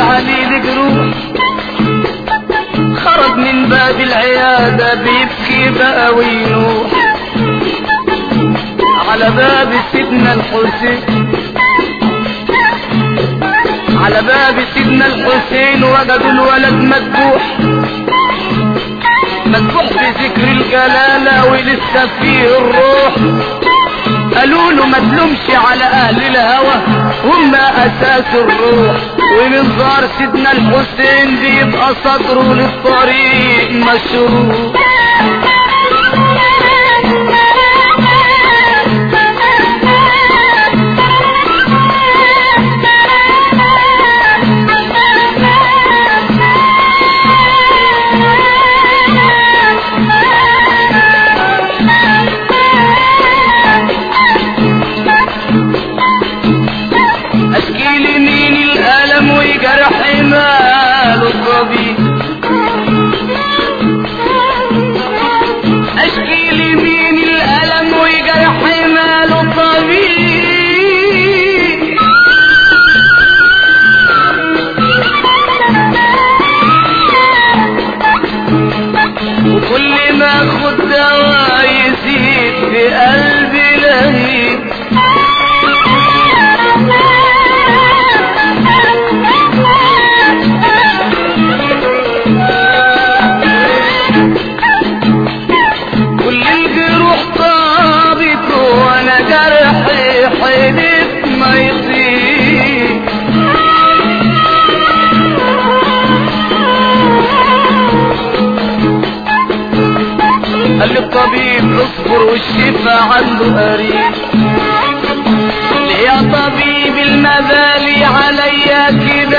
علي ذكره. خرج من باب العيادة بيبكي بقى وينوح على باب سيدنا الحسين على باب سيدنا الحسين وجدوا الولد مذبوح. مذبوح بذكر الجلالة ولسه فيه الروح. قالوا له ما تلومش على أهل الهوى. أساس الروح ومنظار سيدنا الحسين بيبقى صدره للطريق مشروع. اشكي لمين الألم وجرح ماله الطبيب اشكي لمين الألم وجرح ماله الطبيب وكل ما اخد دواء يزيد في قلبي الطبيب اصبر والشفا عنده قريب ليه يا طبيب المبالي عليا كده